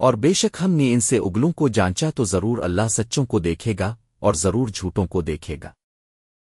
اور بے شک ہم نے ان سے اگلوں کو جانچا تو ضرور اللہ سچوں کو دیکھے گا اور ضرور جھوٹوں کو دیکھے گا۔